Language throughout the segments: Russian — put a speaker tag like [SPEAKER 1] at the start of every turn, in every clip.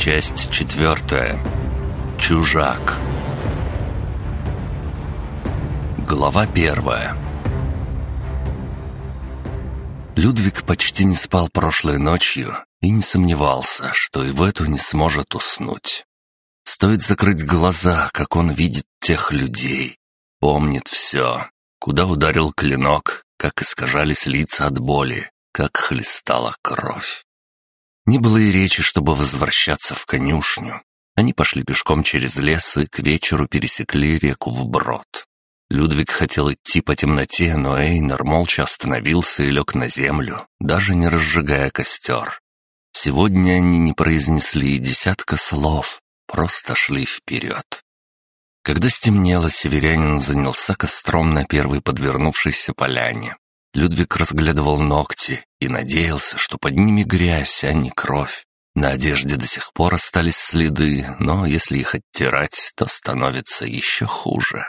[SPEAKER 1] Часть четвертая. Чужак. Глава первая. Людвиг почти не спал прошлой ночью и не сомневался, что и в эту не сможет уснуть. Стоит закрыть глаза, как он видит тех людей. Помнит все. Куда ударил клинок, как искажались лица от боли, как хлестала кровь. Не было и речи, чтобы возвращаться в конюшню. Они пошли пешком через лес и к вечеру пересекли реку вброд. Людвиг хотел идти по темноте, но Эйнер молча остановился и лег на землю, даже не разжигая костер. Сегодня они не произнесли и десятка слов, просто шли вперед. Когда стемнело, северянин занялся костром на первой подвернувшейся поляне. Людвиг разглядывал ногти и надеялся, что под ними грязь, а не кровь. На одежде до сих пор остались следы, но если их оттирать, то становится еще хуже.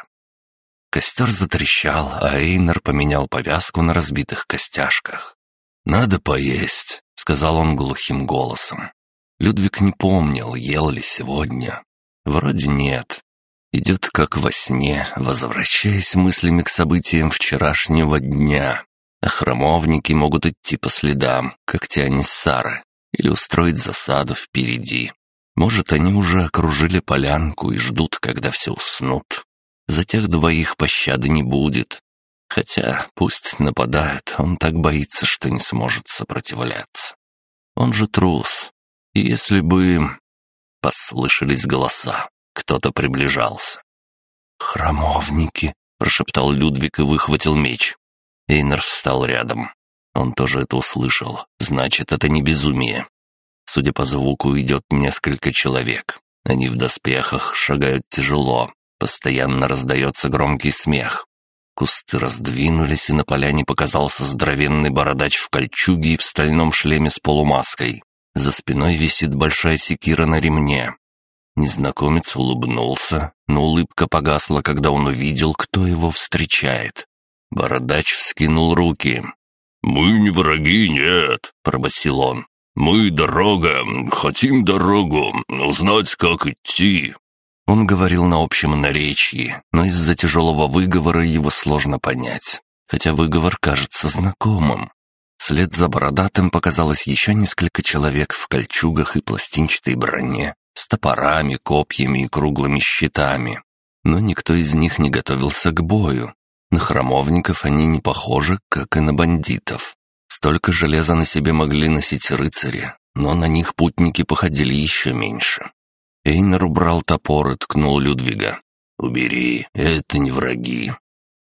[SPEAKER 1] Костер затрещал, а Эйнер поменял повязку на разбитых костяшках. «Надо поесть», — сказал он глухим голосом. Людвиг не помнил, ел ли сегодня. Вроде нет. Идет как во сне, возвращаясь мыслями к событиям вчерашнего дня. А храмовники могут идти по следам, как те Сары, или устроить засаду впереди. Может, они уже окружили полянку и ждут, когда все уснут. За тех двоих пощады не будет. Хотя пусть нападают, он так боится, что не сможет сопротивляться. Он же трус. И если бы... Послышались голоса. Кто-то приближался. «Храмовники», — прошептал Людвиг и выхватил меч. Эйнер встал рядом. Он тоже это услышал. Значит, это не безумие. Судя по звуку, идет несколько человек. Они в доспехах, шагают тяжело. Постоянно раздается громкий смех. Кусты раздвинулись, и на поляне показался здоровенный бородач в кольчуге и в стальном шлеме с полумаской. За спиной висит большая секира на ремне. Незнакомец улыбнулся, но улыбка погасла, когда он увидел, кто его встречает. Бородач вскинул руки. «Мы не враги, нет», — пробасил он. «Мы дорога, хотим дорогу, узнать, как идти». Он говорил на общем наречии, но из-за тяжелого выговора его сложно понять, хотя выговор кажется знакомым. Вслед за бородатым показалось еще несколько человек в кольчугах и пластинчатой броне, с топорами, копьями и круглыми щитами. Но никто из них не готовился к бою, на храмовников они не похожи, как и на бандитов. Столько железа на себе могли носить рыцари, но на них путники походили еще меньше. Эйнер убрал топор и ткнул Людвига. «Убери, это не враги».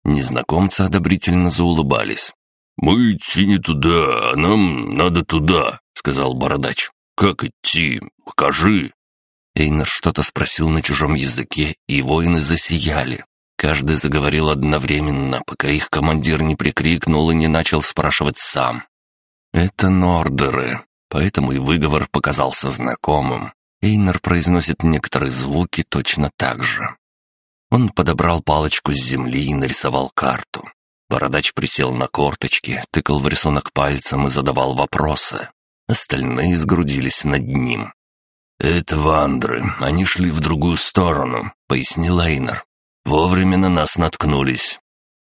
[SPEAKER 1] Незнакомцы одобрительно заулыбались. «Мы идти не туда, а нам надо туда», — сказал бородач. «Как идти? Покажи». Эйнер что-то спросил на чужом языке, и воины засияли. Каждый заговорил одновременно, пока их командир не прикрикнул и не начал спрашивать сам. «Это нордеры», поэтому и выговор показался знакомым. Эйнер произносит некоторые звуки точно так же. Он подобрал палочку с земли и нарисовал карту. Бородач присел на корточки, тыкал в рисунок пальцем и задавал вопросы. Остальные сгрудились над ним. «Это вандры, они шли в другую сторону», — пояснил Эйнер. Вовремя на нас наткнулись.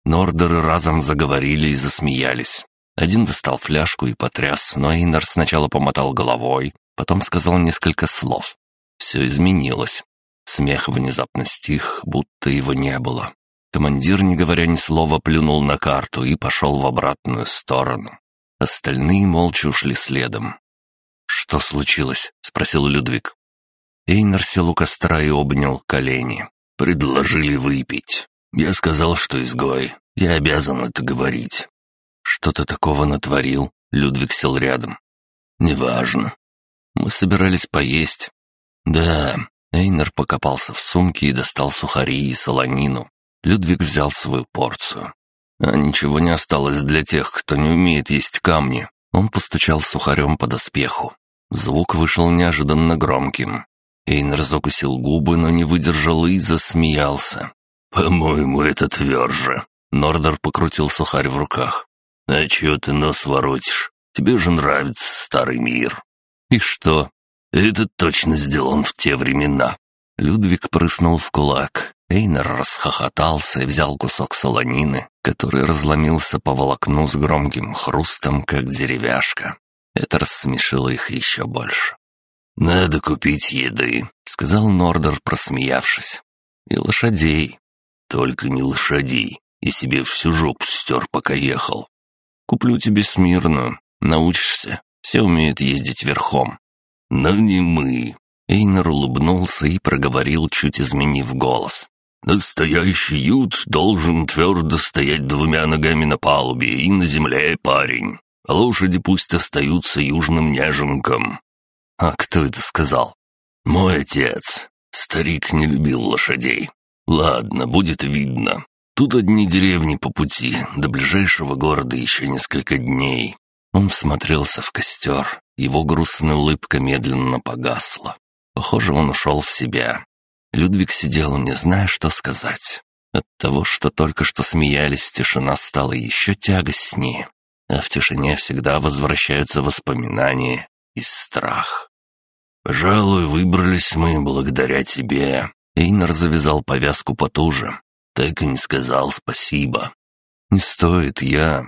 [SPEAKER 1] Нордеры разом заговорили и засмеялись. Один достал фляжку и потряс, но Эйнар сначала помотал головой, потом сказал несколько слов. Все изменилось. Смех внезапно стих, будто его не было. Командир, не говоря ни слова, плюнул на карту и пошел в обратную сторону. Остальные молча ушли следом. «Что случилось?» — спросил Людвиг. Эйнар сел у костра и обнял колени. Предложили выпить. Я сказал, что изгой. Я обязан это говорить. Что ты такого натворил? Людвиг сел рядом. Неважно. Мы собирались поесть. Да, Эйнер покопался в сумке и достал сухари и солонину. Людвиг взял свою порцию. А ничего не осталось для тех, кто не умеет есть камни. Он постучал сухарем по доспеху. Звук вышел неожиданно громким. Эйнер закусил губы, но не выдержал и засмеялся. «По-моему, это тверже». Нордер покрутил сухарь в руках. «А чего ты нос воротишь? Тебе же нравится старый мир». «И что?» Это точно сделан в те времена». Людвиг прыснул в кулак. Эйнер расхохотался и взял кусок солонины, который разломился по волокну с громким хрустом, как деревяшка. Это рассмешило их еще больше. «Надо купить еды», — сказал Нордер, просмеявшись. «И лошадей. Только не лошадей. И себе всю жопу стер, пока ехал. Куплю тебе смирную. Научишься. Все умеют ездить верхом». «Но не мы». Эйнер улыбнулся и проговорил, чуть изменив голос. «Настоящий ют должен твердо стоять двумя ногами на палубе и на земле, парень. А лошади пусть остаются южным неженком. «А кто это сказал?» «Мой отец. Старик не любил лошадей. Ладно, будет видно. Тут одни деревни по пути, до ближайшего города еще несколько дней». Он всмотрелся в костер. Его грустная улыбка медленно погасла. Похоже, он ушел в себя. Людвиг сидел, не зная, что сказать. От того, что только что смеялись, тишина стала еще тягостнее. А в тишине всегда возвращаются воспоминания и страх. «Пожалуй, выбрались мы благодаря тебе». Эйнар завязал повязку потуже. Так и не сказал спасибо. «Не стоит, я...»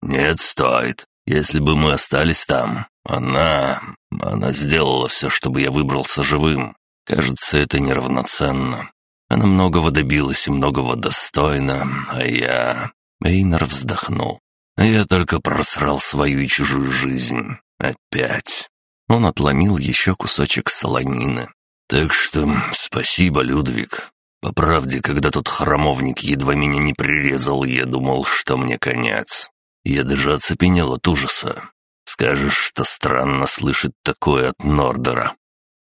[SPEAKER 1] «Нет, стоит. Если бы мы остались там, она... Она сделала все, чтобы я выбрался живым. Кажется, это неравноценно. Она многого добилась и многого достойна, а я...» Эйнар вздохнул. «А я только просрал свою и чужую жизнь. Опять. Он отломил еще кусочек солонины. «Так что спасибо, Людвиг. По правде, когда тот храмовник едва меня не прирезал, я думал, что мне конец. Я даже оцепенел от ужаса. Скажешь, что странно слышать такое от Нордера?»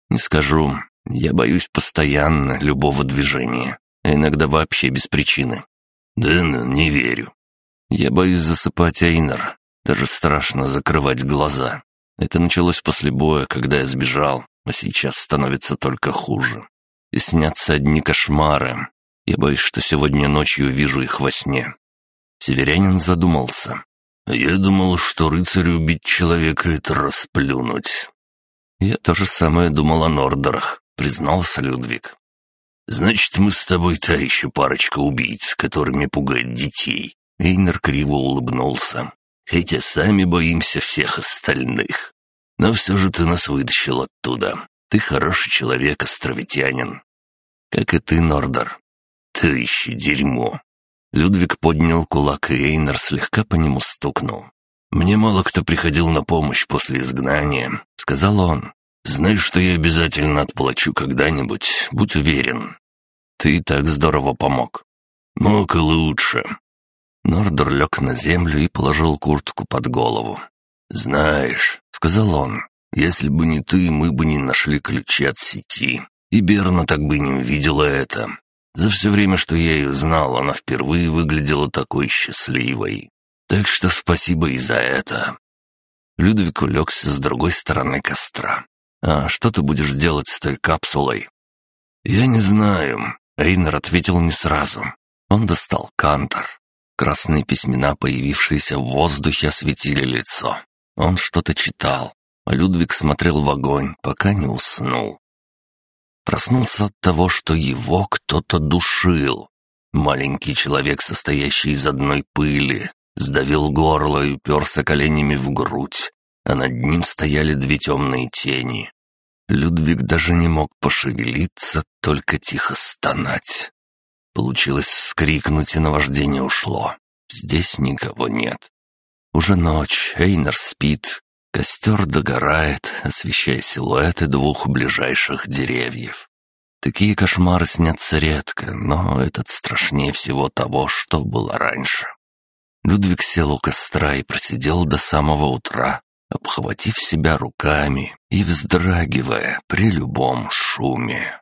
[SPEAKER 1] «Не скажу. Я боюсь постоянно любого движения, а иногда вообще без причины». «Да ну, не верю». «Я боюсь засыпать Эйнер. Даже страшно закрывать глаза. Это началось после боя, когда я сбежал, а сейчас становится только хуже. И снятся одни кошмары. Я боюсь, что сегодня ночью увижу их во сне». Северянин задумался. «Я думал, что рыцарю убить человека — это расплюнуть». «Я то же самое думал о Нордерах», — признался Людвиг. «Значит, мы с тобой та еще парочка убийц, которыми пугают детей». Эйнер криво улыбнулся хотя сами боимся всех остальных. Но все же ты нас вытащил оттуда. Ты хороший человек, островитянин. Как и ты, Нордер. Ты еще дерьмо. Людвиг поднял кулак, и Эйнер слегка по нему стукнул. «Мне мало кто приходил на помощь после изгнания», — сказал он. «Знаешь, что я обязательно отплачу когда-нибудь, будь уверен. Ты так здорово помог». «Мог и лучше. Нордер лег на землю и положил куртку под голову. «Знаешь», — сказал он, — «если бы не ты, мы бы не нашли ключи от сети. И Берна так бы не увидела это. За все время, что я ее знал, она впервые выглядела такой счастливой. Так что спасибо и за это». Людвиг улегся с другой стороны костра. «А что ты будешь делать с той капсулой?» «Я не знаю», — Рейнер ответил не сразу. Он достал кантор, Красные письмена, появившиеся в воздухе, осветили лицо. Он что-то читал, Людвиг смотрел в огонь, пока не уснул. Проснулся от того, что его кто-то душил. Маленький человек, состоящий из одной пыли, сдавил горло и уперся коленями в грудь, а над ним стояли две темные тени. Людвиг даже не мог пошевелиться, только тихо стонать. Получилось вскрикнуть, и наваждение ушло. Здесь никого нет. Уже ночь, Эйнер спит. Костер догорает, освещая силуэты двух ближайших деревьев. Такие кошмары снятся редко, но этот страшнее всего того, что было раньше. Людвиг сел у костра и просидел до самого утра, обхватив себя руками и вздрагивая при любом шуме.